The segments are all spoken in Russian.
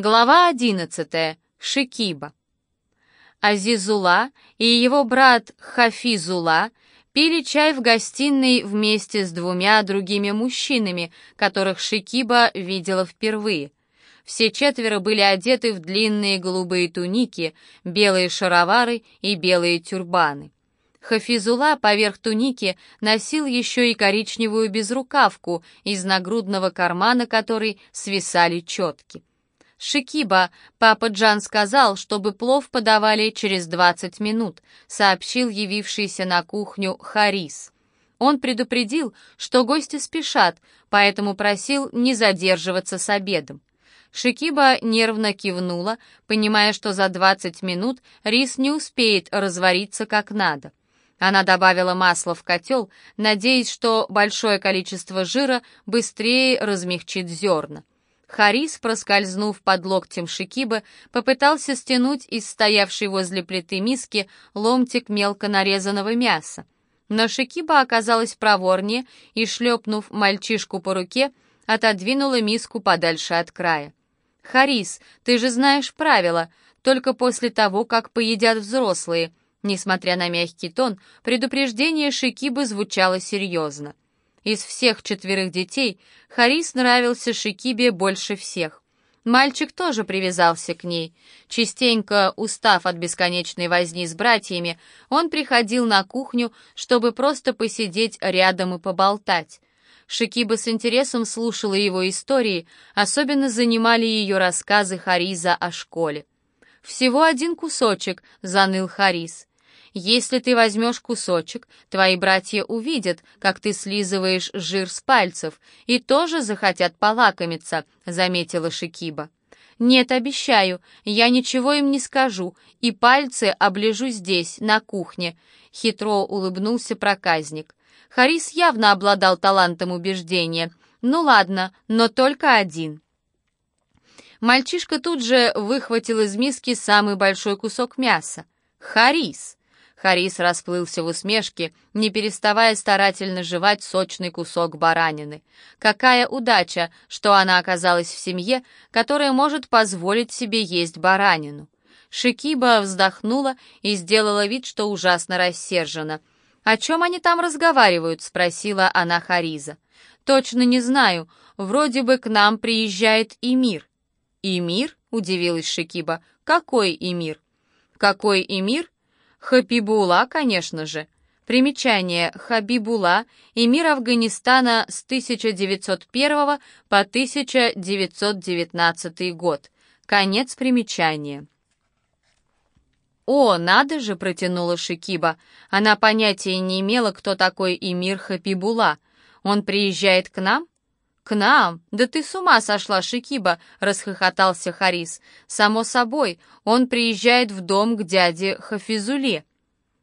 Глава 11. Шикиба. Азизула и его брат Хафизула пили чай в гостиной вместе с двумя другими мужчинами, которых Шикиба видела впервые. Все четверо были одеты в длинные голубые туники, белые шаровары и белые тюрбаны. Хафизула поверх туники носил еще и коричневую безрукавку из нагрудного кармана которой свисали четки. «Шикиба, папа Джан сказал, чтобы плов подавали через 20 минут», сообщил явившийся на кухню Харис. Он предупредил, что гости спешат, поэтому просил не задерживаться с обедом. Шикиба нервно кивнула, понимая, что за 20 минут рис не успеет развариться как надо. Она добавила масло в котел, надеясь, что большое количество жира быстрее размягчит зерна. Харис, проскользнув под локтем Шикибы, попытался стянуть из стоявшей возле плиты миски ломтик мелко нарезанного мяса. Но Шикиба оказалась проворнее и, шлепнув мальчишку по руке, отодвинула миску подальше от края. «Харис, ты же знаешь правила, только после того, как поедят взрослые», Несмотря на мягкий тон, предупреждение Шикибы звучало серьезно. Из всех четверых детей Харис нравился Шикибе больше всех. Мальчик тоже привязался к ней. Частенько, устав от бесконечной возни с братьями, он приходил на кухню, чтобы просто посидеть рядом и поболтать. Шикиба с интересом слушала его истории, особенно занимали ее рассказы Хариза о школе. «Всего один кусочек», — заныл Харис. Если ты возьмешь кусочек, твои братья увидят, как ты слизываешь жир с пальцев, и тоже захотят полакомиться», — заметила Шикиба. «Нет, обещаю, я ничего им не скажу, и пальцы оближу здесь, на кухне», — хитро улыбнулся проказник. Харис явно обладал талантом убеждения. «Ну ладно, но только один». Мальчишка тут же выхватил из миски самый большой кусок мяса. «Харис!» Харис расплылся в усмешке, не переставая старательно жевать сочный кусок баранины. Какая удача, что она оказалась в семье, которая может позволить себе есть баранину. Шикиба вздохнула и сделала вид, что ужасно рассержена. «О чем они там разговаривают?» — спросила она Хариза. «Точно не знаю. Вроде бы к нам приезжает Эмир». «Эмир?» — удивилась Шикиба. «Какой Эмир?» «Какой Эмир?» Хабибула, конечно же. Примечание Хабибула, эмир Афганистана с 1901 по 1919 год. Конец примечания. «О, надо же!» — протянула Шикиба. Она понятия не имела, кто такой эмир Хабибула. «Он приезжает к нам?» «К нам? Да ты с ума сошла, Шикиба!» — расхохотался Харис. «Само собой, он приезжает в дом к дяде Хафизуле».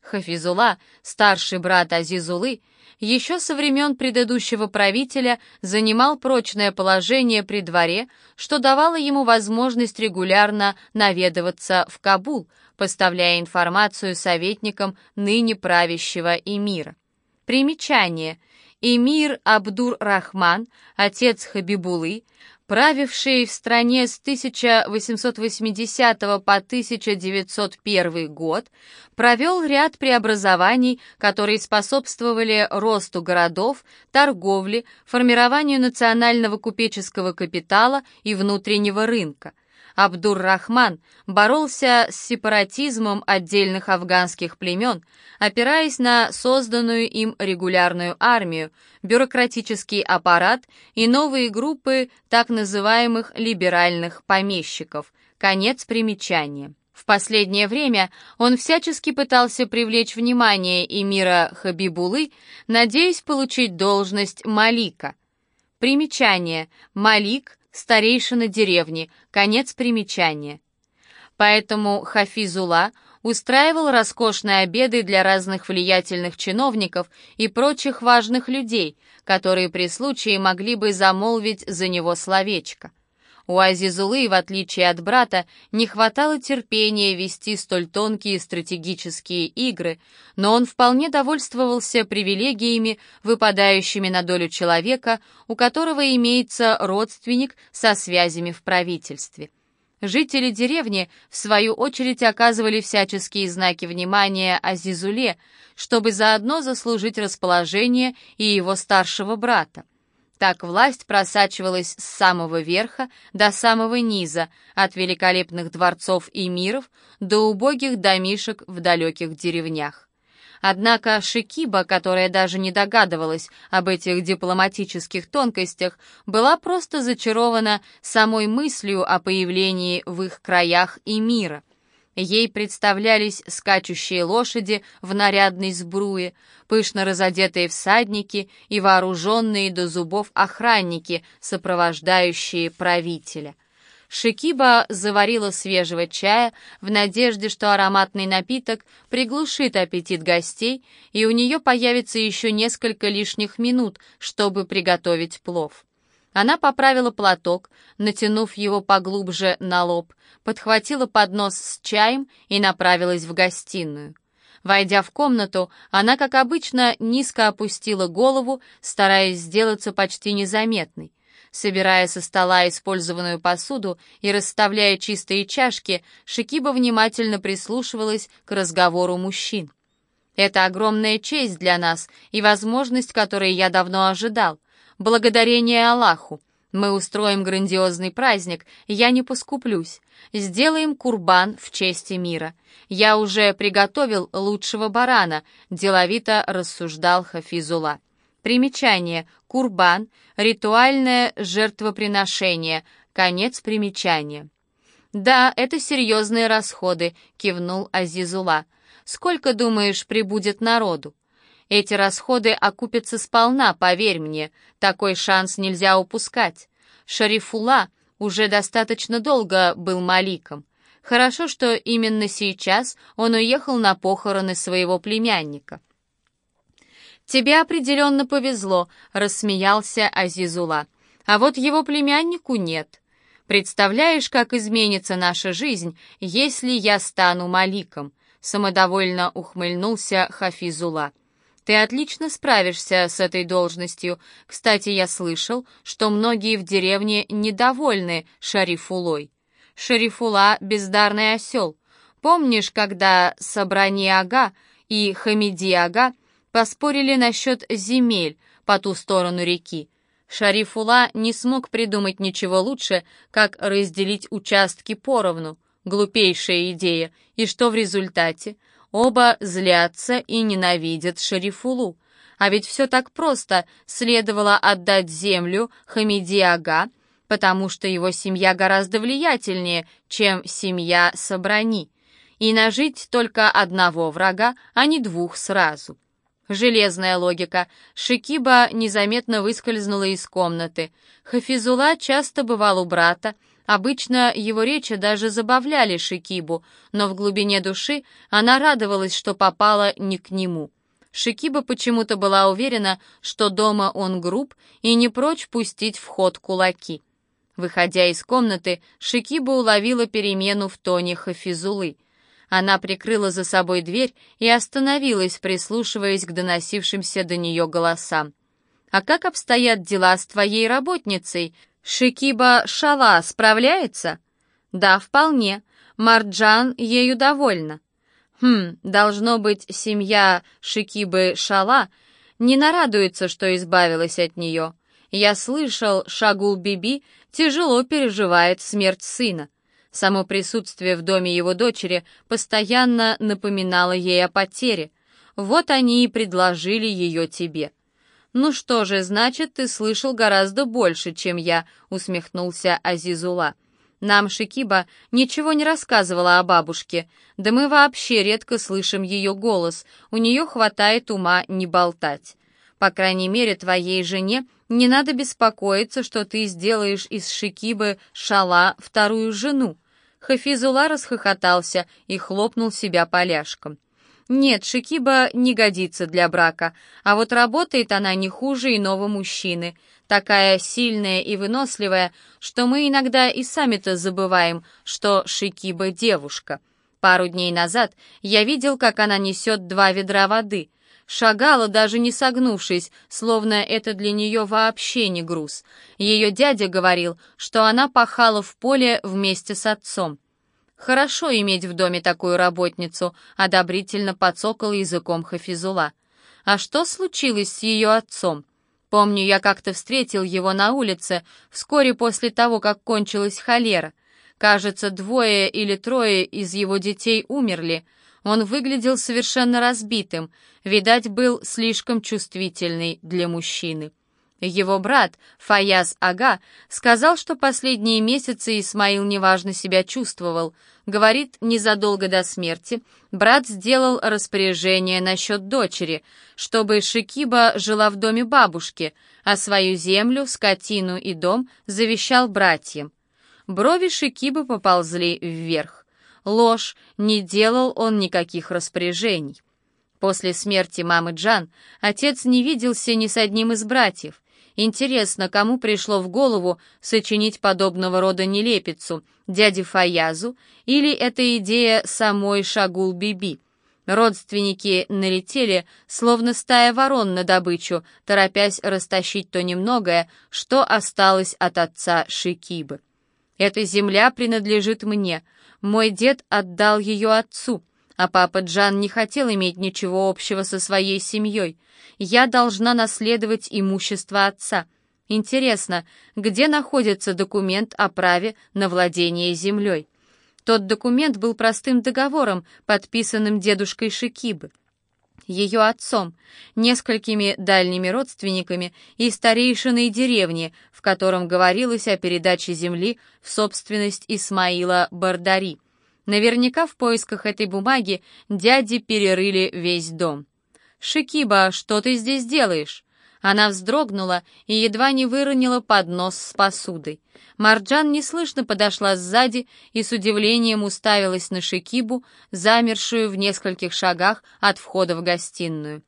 Хафизула, старший брат Азизулы, еще со времен предыдущего правителя занимал прочное положение при дворе, что давало ему возможность регулярно наведываться в Кабул, поставляя информацию советникам ныне правящего эмира. Примечание. Эмир Абдур-Рахман, отец Хабибулы, правивший в стране с 1880 по 1901 год, провел ряд преобразований, которые способствовали росту городов, торговле, формированию национального купеческого капитала и внутреннего рынка. Абдур-Рахман боролся с сепаратизмом отдельных афганских племен, опираясь на созданную им регулярную армию, бюрократический аппарат и новые группы так называемых либеральных помещиков. Конец примечания. В последнее время он всячески пытался привлечь внимание эмира Хабибулы, надеясь получить должность Малика. Примечание. Малик старейшина деревни, конец примечания. Поэтому Хафизула устраивал роскошные обеды для разных влиятельных чиновников и прочих важных людей, которые при случае могли бы замолвить за него словечко. У Азизулы, в отличие от брата, не хватало терпения вести столь тонкие стратегические игры, но он вполне довольствовался привилегиями, выпадающими на долю человека, у которого имеется родственник со связями в правительстве. Жители деревни, в свою очередь, оказывали всяческие знаки внимания Азизуле, чтобы заодно заслужить расположение и его старшего брата. Так власть просачивалась с самого верха до самого низа, от великолепных дворцов и миров до убогих домишек в далеких деревнях. Однако Шикиба, которая даже не догадывалась об этих дипломатических тонкостях, была просто зачарована самой мыслью о появлении в их краях и мира. Ей представлялись скачущие лошади в нарядной сбруе, пышно разодетые всадники и вооруженные до зубов охранники, сопровождающие правителя. Шикиба заварила свежего чая в надежде, что ароматный напиток приглушит аппетит гостей, и у нее появится еще несколько лишних минут, чтобы приготовить плов. Она поправила платок, натянув его поглубже на лоб, подхватила поднос с чаем и направилась в гостиную. Войдя в комнату, она, как обычно, низко опустила голову, стараясь сделаться почти незаметной. Собирая со стола использованную посуду и расставляя чистые чашки, Шикиба внимательно прислушивалась к разговору мужчин. «Это огромная честь для нас и возможность, которой я давно ожидал. Благодарение Аллаху. Мы устроим грандиозный праздник, я не поскуплюсь. Сделаем курбан в честь мира. Я уже приготовил лучшего барана, деловито рассуждал Хафизула. Примечание. Курбан. Ритуальное жертвоприношение. Конец примечания. «Да, это серьезные расходы», — кивнул Азизула. «Сколько, думаешь, прибудет народу?» Эти расходы окупятся сполна, поверь мне. Такой шанс нельзя упускать. Шарифула уже достаточно долго был маликом. Хорошо, что именно сейчас он уехал на похороны своего племянника. «Тебе определенно повезло», — рассмеялся Азизула. «А вот его племяннику нет. Представляешь, как изменится наша жизнь, если я стану маликом?» Самодовольно ухмыльнулся Хафизула. Ты отлично справишься с этой должностью. Кстати, я слышал, что многие в деревне недовольны Шарифулой. Шарифула — бездарный осел. Помнишь, когда Сабрани-ага и Хамиди-ага поспорили насчет земель по ту сторону реки? Шарифула не смог придумать ничего лучше, как разделить участки поровну. Глупейшая идея. И что в результате? Оба злятся и ненавидят Шарифулу. А ведь все так просто, следовало отдать землю Хамиди-ага, потому что его семья гораздо влиятельнее, чем семья Сабрани, и нажить только одного врага, а не двух сразу. Железная логика. Шикиба незаметно выскользнула из комнаты. Хафизула часто бывал у брата, Обычно его речи даже забавляли Шикибу, но в глубине души она радовалась, что попала не к нему. Шикиба почему-то была уверена, что дома он груб и не прочь пустить в ход кулаки. Выходя из комнаты, Шикиба уловила перемену в тоне Хафизулы. Она прикрыла за собой дверь и остановилась, прислушиваясь к доносившимся до нее голосам. «А как обстоят дела с твоей работницей?» Шикиба Шала справляется? Да, вполне. Марджан ею довольна. Хм, должно быть, семья Шикибы Шала не нарадуется, что избавилась от нее. Я слышал, Шагул Биби тяжело переживает смерть сына. Само присутствие в доме его дочери постоянно напоминало ей о потере. Вот они и предложили ее тебе. «Ну что же, значит, ты слышал гораздо больше, чем я», — усмехнулся Азизула. «Нам Шикиба ничего не рассказывала о бабушке, да мы вообще редко слышим ее голос, у нее хватает ума не болтать. По крайней мере, твоей жене не надо беспокоиться, что ты сделаешь из Шикибы Шала вторую жену». Хафизула расхохотался и хлопнул себя поляшком. Нет, Шикиба не годится для брака, а вот работает она не хуже иного мужчины, такая сильная и выносливая, что мы иногда и сами-то забываем, что Шикиба девушка. Пару дней назад я видел, как она несет два ведра воды. шагала, даже не согнувшись, словно это для нее вообще не груз. Ее дядя говорил, что она пахала в поле вместе с отцом. «Хорошо иметь в доме такую работницу», — одобрительно подсокал языком Хафизула. «А что случилось с ее отцом? Помню, я как-то встретил его на улице вскоре после того, как кончилась холера. Кажется, двое или трое из его детей умерли. Он выглядел совершенно разбитым, видать, был слишком чувствительный для мужчины. Его брат, Фаяз Ага, сказал, что последние месяцы Исмаил неважно себя чувствовал. Говорит, незадолго до смерти брат сделал распоряжение насчет дочери, чтобы Шикиба жила в доме бабушки, а свою землю, скотину и дом завещал братьям. Брови Шикибы поползли вверх. Ложь, не делал он никаких распоряжений. После смерти мамы Джан отец не виделся ни с одним из братьев. Интересно, кому пришло в голову сочинить подобного рода нелепицу, дяде Фаязу или эта идея самой Шагул-Биби? Родственники налетели, словно стая ворон на добычу, торопясь растащить то немногое, что осталось от отца Шикибы. Эта земля принадлежит мне. Мой дед отдал ее отцу, а папа Джан не хотел иметь ничего общего со своей семьей. Я должна наследовать имущество отца. Интересно, где находится документ о праве на владение землей? Тот документ был простым договором, подписанным дедушкой Шикибы ее отцом, несколькими дальними родственниками и старейшиной деревни, в котором говорилось о передаче земли в собственность Исмаила Бардари. Наверняка в поисках этой бумаги дяди перерыли весь дом. «Шикиба, что ты здесь делаешь?» Она вздрогнула и едва не выронила поднос с посудой. Марджан неслышно подошла сзади и с удивлением уставилась на Шикибу, замершую в нескольких шагах от входа в гостиную.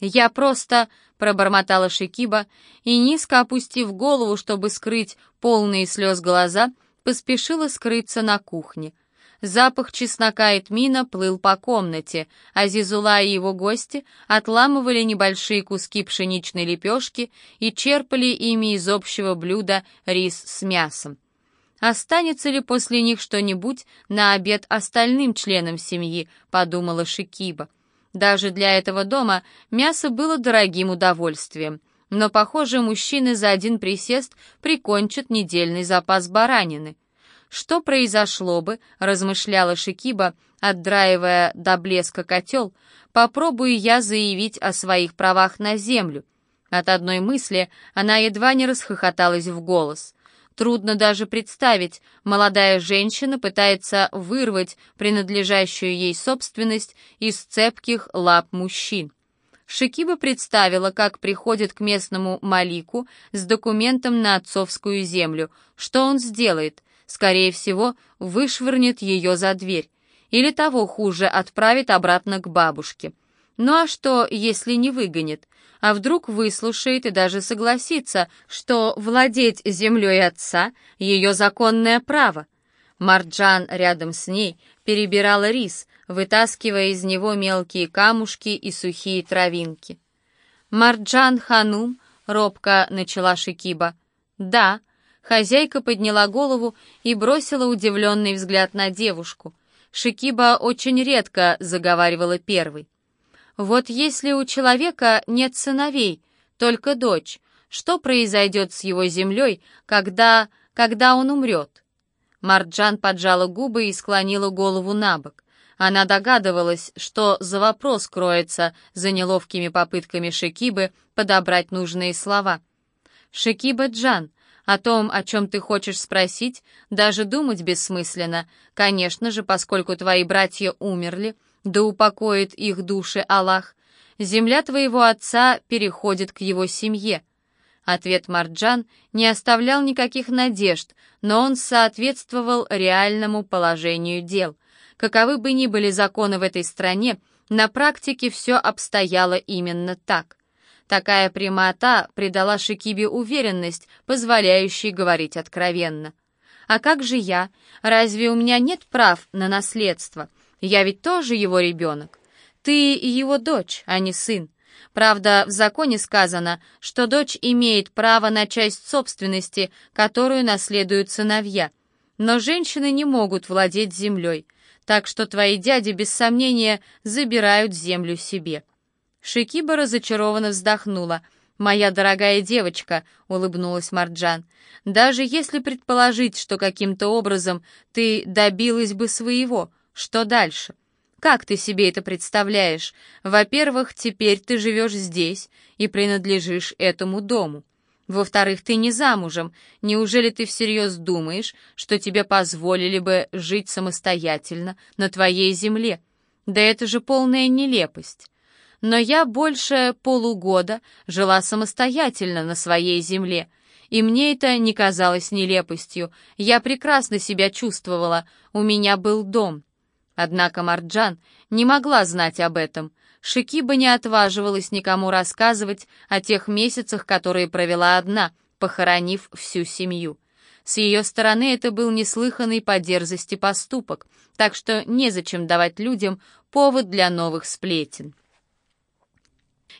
«Я просто...» — пробормотала Шикиба и, низко опустив голову, чтобы скрыть полные слез глаза, поспешила скрыться на кухне — Запах чеснока и тмина плыл по комнате, а Зизула и его гости отламывали небольшие куски пшеничной лепешки и черпали ими из общего блюда рис с мясом. «Останется ли после них что-нибудь на обед остальным членам семьи?» — подумала Шикиба. Даже для этого дома мясо было дорогим удовольствием. Но, похоже, мужчины за один присест прикончат недельный запас баранины. Что произошло бы, размышляла Шикиба, отдраивая до блеска котел, попробую я заявить о своих правах на землю. От одной мысли она едва не расхохоталась в голос. Трудно даже представить, молодая женщина пытается вырвать принадлежащую ей собственность из цепких лап мужчин. Шикиба представила, как приходит к местному Малику с документом на отцовскую землю. Что он сделает? Скорее всего, вышвырнет ее за дверь. Или того хуже, отправит обратно к бабушке. Ну а что, если не выгонит? А вдруг выслушает и даже согласится, что владеть землей отца — ее законное право? Марджан рядом с ней перебирала рис, вытаскивая из него мелкие камушки и сухие травинки. «Марджан Ханум», — робко начала Шикиба. «Да», Хозяйка подняла голову и бросила удивленный взгляд на девушку. Шикиба очень редко заговаривала первой. «Вот если у человека нет сыновей, только дочь, что произойдет с его землей, когда... когда он умрет?» Марджан поджала губы и склонила голову на бок. Она догадывалась, что за вопрос кроется за неловкими попытками Шикибы подобрать нужные слова. «Шикиба Джан, о том, о чем ты хочешь спросить, даже думать бессмысленно. Конечно же, поскольку твои братья умерли, да упокоит их души Аллах, земля твоего отца переходит к его семье. Ответ Марджан не оставлял никаких надежд, но он соответствовал реальному положению дел. Каковы бы ни были законы в этой стране, на практике все обстояло именно так. Такая прямота придала Шикибе уверенность, позволяющей говорить откровенно. «А как же я? Разве у меня нет прав на наследство? Я ведь тоже его ребенок. Ты его дочь, а не сын. Правда, в законе сказано, что дочь имеет право на часть собственности, которую наследуют сыновья. Но женщины не могут владеть землей, так что твои дяди без сомнения забирают землю себе. Шикиба разочарованно вздохнула. «Моя дорогая девочка», — улыбнулась Марджан, — «даже если предположить, что каким-то образом ты добилась бы своего, что дальше?» Как ты себе это представляешь? Во-первых, теперь ты живешь здесь и принадлежишь этому дому. Во-вторых, ты не замужем. Неужели ты всерьез думаешь, что тебе позволили бы жить самостоятельно на твоей земле? Да это же полная нелепость. Но я больше полугода жила самостоятельно на своей земле, и мне это не казалось нелепостью. Я прекрасно себя чувствовала, у меня был дом. Однако Марджан не могла знать об этом. Шикиба не отваживалась никому рассказывать о тех месяцах, которые провела одна, похоронив всю семью. С ее стороны это был неслыханный по дерзости поступок, так что незачем давать людям повод для новых сплетен.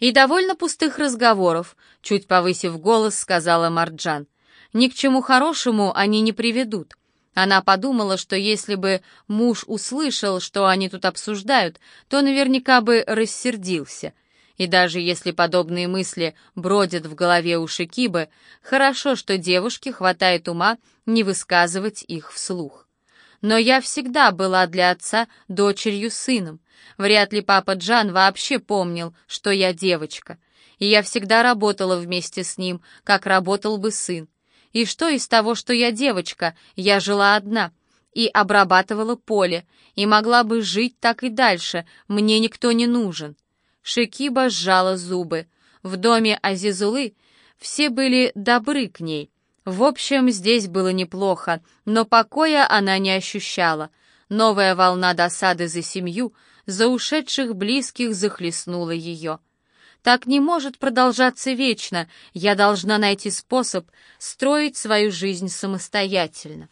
«И довольно пустых разговоров», — чуть повысив голос, сказала Марджан. «Ни к чему хорошему они не приведут. Она подумала, что если бы муж услышал, что они тут обсуждают, то наверняка бы рассердился. И даже если подобные мысли бродят в голове у Шикибы, хорошо, что девушке хватает ума не высказывать их вслух. Но я всегда была для отца дочерью сыном. Вряд ли папа Джан вообще помнил, что я девочка. И я всегда работала вместе с ним, как работал бы сын. И что из того, что я девочка, я жила одна и обрабатывала поле, и могла бы жить так и дальше, мне никто не нужен. Шикиба сжала зубы. В доме Азизулы все были добры к ней. В общем, здесь было неплохо, но покоя она не ощущала. Новая волна досады за семью, за ушедших близких захлестнула ее. Так не может продолжаться вечно. Я должна найти способ строить свою жизнь самостоятельно.